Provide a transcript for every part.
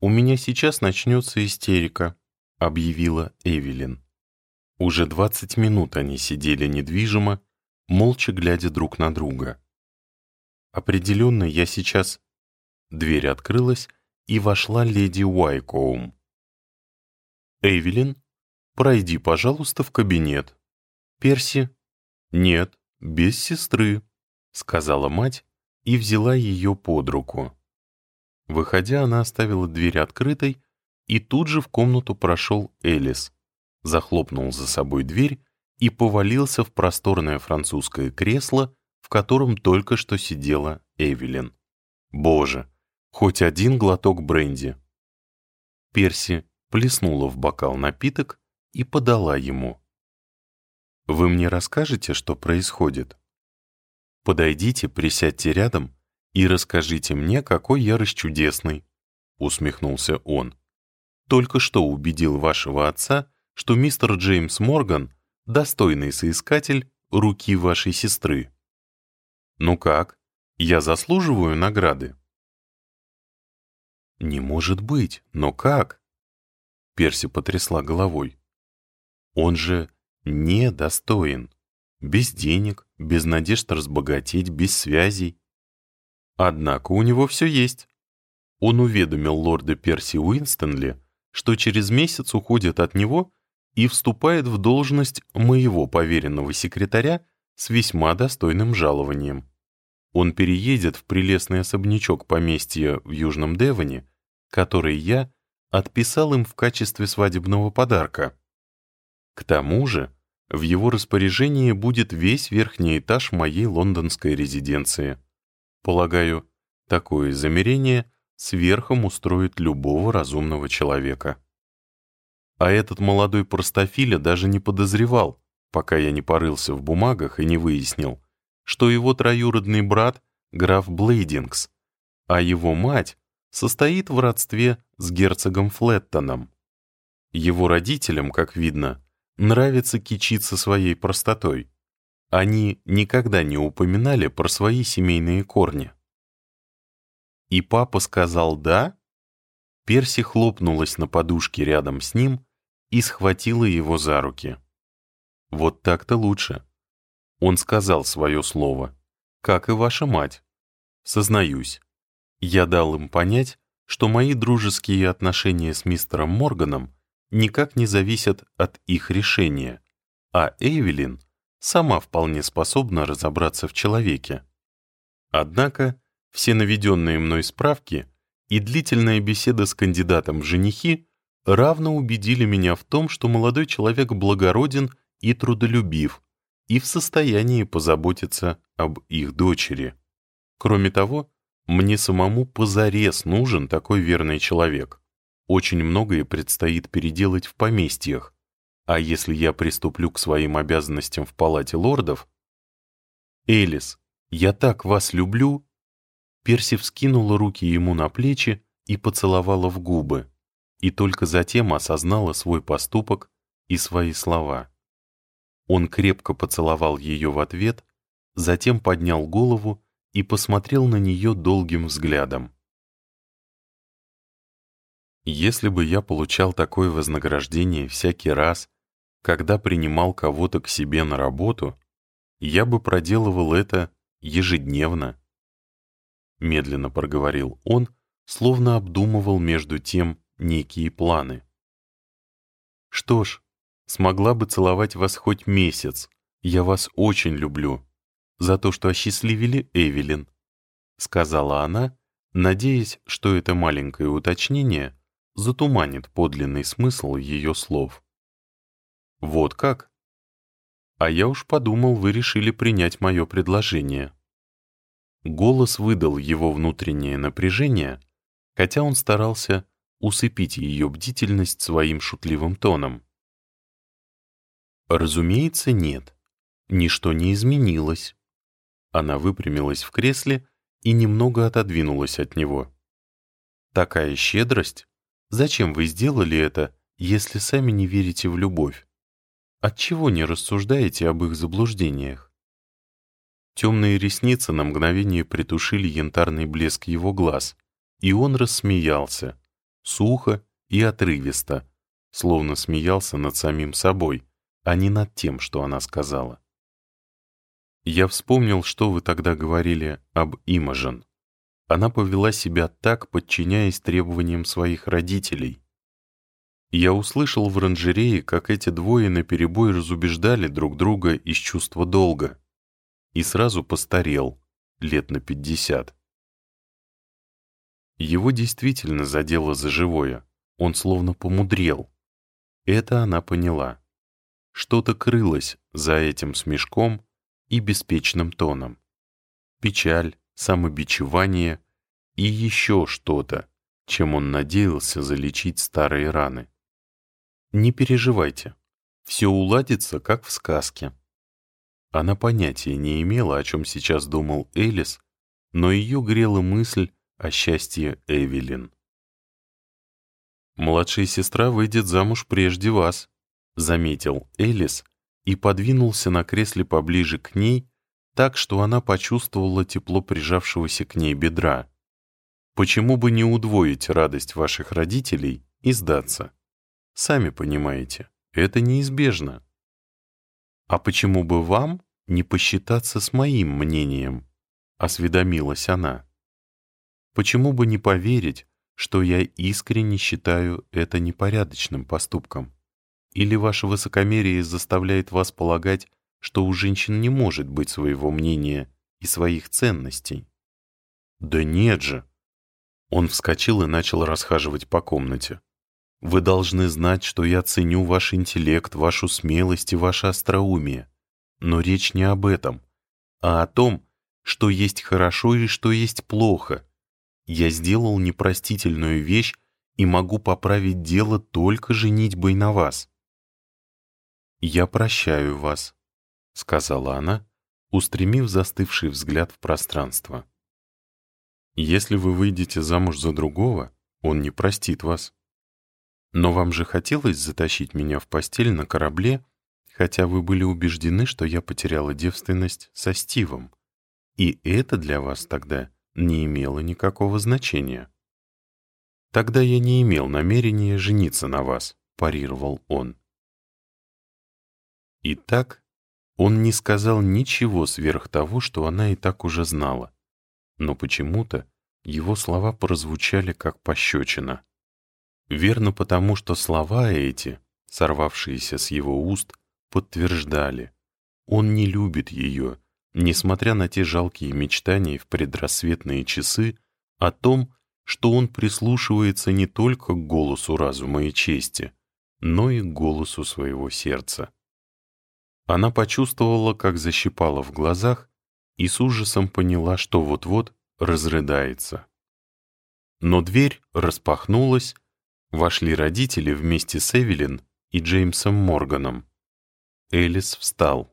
«У меня сейчас начнется истерика», — объявила Эвелин. Уже двадцать минут они сидели недвижимо, молча глядя друг на друга. Определенно, я сейчас... Дверь открылась, и вошла леди Уайкоум. «Эвелин, пройди, пожалуйста, в кабинет». «Перси?» «Нет, без сестры», — сказала мать и взяла ее под руку. Выходя, она оставила дверь открытой, и тут же в комнату прошел Элис, захлопнул за собой дверь и повалился в просторное французское кресло, в котором только что сидела Эвелин. Боже, хоть один глоток бренди. Перси плеснула в бокал напиток и подала ему. «Вы мне расскажете, что происходит? Подойдите, присядьте рядом и расскажите мне, какой я расчудесный», — усмехнулся он. «Только что убедил вашего отца, что мистер Джеймс Морган — достойный соискатель руки вашей сестры. Ну как, я заслуживаю награды?» «Не может быть, но как?» Перси потрясла головой. «Он же недостоин. Без денег, без надежд разбогатеть, без связей. Однако у него все есть. Он уведомил лорда Перси Уинстонли, что через месяц уходит от него и вступает в должность моего поверенного секретаря с весьма достойным жалованием. Он переедет в прелестный особнячок поместья в Южном Девоне, который я отписал им в качестве свадебного подарка. К тому же в его распоряжении будет весь верхний этаж моей лондонской резиденции. Полагаю, такое замерение сверхом устроит любого разумного человека. А этот молодой простофиля даже не подозревал, пока я не порылся в бумагах и не выяснил, что его троюродный брат — граф Блейдингс, а его мать состоит в родстве с герцогом Флеттоном. Его родителям, как видно, нравится кичиться своей простотой. Они никогда не упоминали про свои семейные корни. И папа сказал «да»? Перси хлопнулась на подушке рядом с ним и схватила его за руки. Вот так-то лучше. Он сказал свое слово, как и ваша мать. Сознаюсь, я дал им понять, что мои дружеские отношения с мистером Морганом никак не зависят от их решения, а Эвелин сама вполне способна разобраться в человеке. Однако все наведенные мной справки и длительная беседа с кандидатом в женихи равно убедили меня в том, что молодой человек благороден и трудолюбив, и в состоянии позаботиться об их дочери. Кроме того, мне самому позарез нужен такой верный человек. Очень многое предстоит переделать в поместьях, а если я приступлю к своим обязанностям в палате лордов... Элис, я так вас люблю!» Перси вскинула руки ему на плечи и поцеловала в губы, и только затем осознала свой поступок и свои слова. Он крепко поцеловал ее в ответ, затем поднял голову и посмотрел на нее долгим взглядом. Если бы я получал такое вознаграждение всякий раз, когда принимал кого-то к себе на работу, я бы проделывал это ежедневно. Медленно проговорил он, словно обдумывал между тем некие планы. Что ж, смогла бы целовать вас хоть месяц, я вас очень люблю, за то, что осчастливили Эвелин, сказала она, надеясь, что это маленькое уточнение затуманит подлинный смысл ее слов. «Вот как?» «А я уж подумал, вы решили принять мое предложение». Голос выдал его внутреннее напряжение, хотя он старался усыпить ее бдительность своим шутливым тоном. «Разумеется, нет. Ничто не изменилось». Она выпрямилась в кресле и немного отодвинулась от него. «Такая щедрость Зачем вы сделали это, если сами не верите в любовь? Отчего не рассуждаете об их заблуждениях? Темные ресницы на мгновение притушили янтарный блеск его глаз, и он рассмеялся, сухо и отрывисто, словно смеялся над самим собой, а не над тем, что она сказала. Я вспомнил, что вы тогда говорили об Имажен. Она повела себя так, подчиняясь требованиям своих родителей. Я услышал в оранжерее, как эти двое наперебой разубеждали друг друга из чувства долга. И сразу постарел, лет на пятьдесят. Его действительно задело за живое. Он словно помудрел. Это она поняла. Что-то крылось за этим смешком, и беспечным тоном. Печаль, самобичевание и еще что-то, чем он надеялся залечить старые раны. Не переживайте, все уладится, как в сказке. Она понятия не имела, о чем сейчас думал Элис, но ее грела мысль о счастье Эвелин. «Младшая сестра выйдет замуж прежде вас», — заметил Элис, и подвинулся на кресле поближе к ней, так что она почувствовала тепло прижавшегося к ней бедра. Почему бы не удвоить радость ваших родителей и сдаться? Сами понимаете, это неизбежно. А почему бы вам не посчитаться с моим мнением? Осведомилась она. Почему бы не поверить, что я искренне считаю это непорядочным поступком? Или ваше высокомерие заставляет вас полагать, что у женщин не может быть своего мнения и своих ценностей? Да нет же. Он вскочил и начал расхаживать по комнате. Вы должны знать, что я ценю ваш интеллект, вашу смелость и ваше остроумие. Но речь не об этом, а о том, что есть хорошо и что есть плохо. Я сделал непростительную вещь и могу поправить дело только женитьбой на вас. «Я прощаю вас», — сказала она, устремив застывший взгляд в пространство. «Если вы выйдете замуж за другого, он не простит вас. Но вам же хотелось затащить меня в постель на корабле, хотя вы были убеждены, что я потеряла девственность со Стивом. И это для вас тогда не имело никакого значения». «Тогда я не имел намерения жениться на вас», — парировал он. И так он не сказал ничего сверх того, что она и так уже знала. Но почему-то его слова прозвучали как пощечина. Верно потому, что слова эти, сорвавшиеся с его уст, подтверждали. Он не любит ее, несмотря на те жалкие мечтания в предрассветные часы о том, что он прислушивается не только к голосу разума и чести, но и к голосу своего сердца. Она почувствовала, как защипала в глазах, и с ужасом поняла, что вот-вот разрыдается. Но дверь распахнулась, вошли родители вместе с Эвелин и Джеймсом Морганом. Элис встал.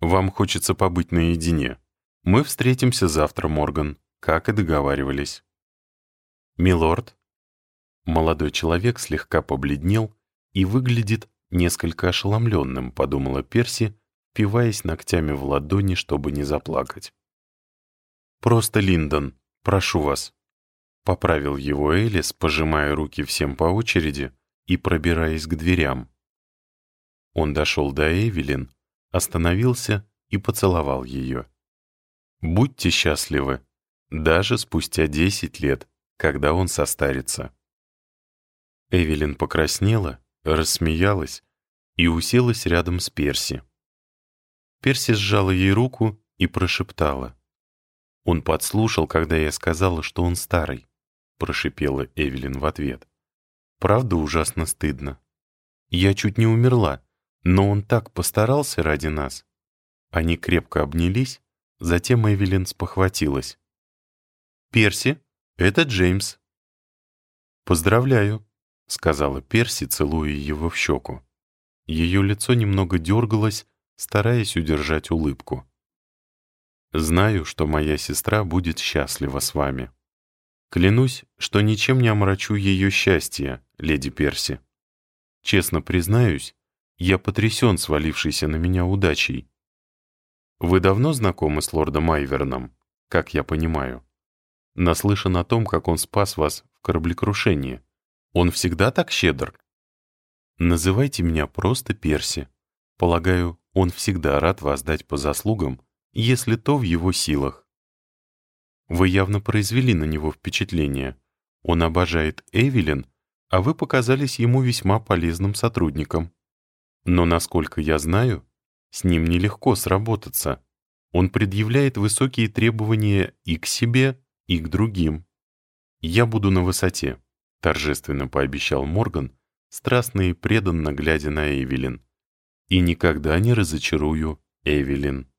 «Вам хочется побыть наедине. Мы встретимся завтра, Морган, как и договаривались». «Милорд?» Молодой человек слегка побледнел и выглядит Несколько ошеломленным, подумала Перси, впиваясь ногтями в ладони, чтобы не заплакать. «Просто Линдон, прошу вас», — поправил его Элис, пожимая руки всем по очереди и пробираясь к дверям. Он дошел до Эвелин, остановился и поцеловал ее. «Будьте счастливы, даже спустя десять лет, когда он состарится». Эвелин покраснела рассмеялась и уселась рядом с Перси. Перси сжала ей руку и прошептала. «Он подслушал, когда я сказала, что он старый», — прошипела Эвелин в ответ. «Правда ужасно стыдно. Я чуть не умерла, но он так постарался ради нас». Они крепко обнялись, затем Эвелин спохватилась. «Перси, это Джеймс». «Поздравляю», — сказала Перси, целуя его в щеку. Ее лицо немного дергалось, стараясь удержать улыбку. «Знаю, что моя сестра будет счастлива с вами. Клянусь, что ничем не омрачу ее счастье, леди Перси. Честно признаюсь, я потрясен свалившейся на меня удачей. Вы давно знакомы с лордом Айверном, как я понимаю? Наслышан о том, как он спас вас кораблекрушении. Он всегда так щедр? Называйте меня просто Перси. Полагаю, он всегда рад воздать по заслугам, если то в его силах. Вы явно произвели на него впечатление. Он обожает Эвелин, а вы показались ему весьма полезным сотрудником. Но, насколько я знаю, с ним нелегко сработаться. Он предъявляет высокие требования и к себе, и к другим. «Я буду на высоте», — торжественно пообещал Морган, страстно и преданно глядя на Эвелин. «И никогда не разочарую Эвелин».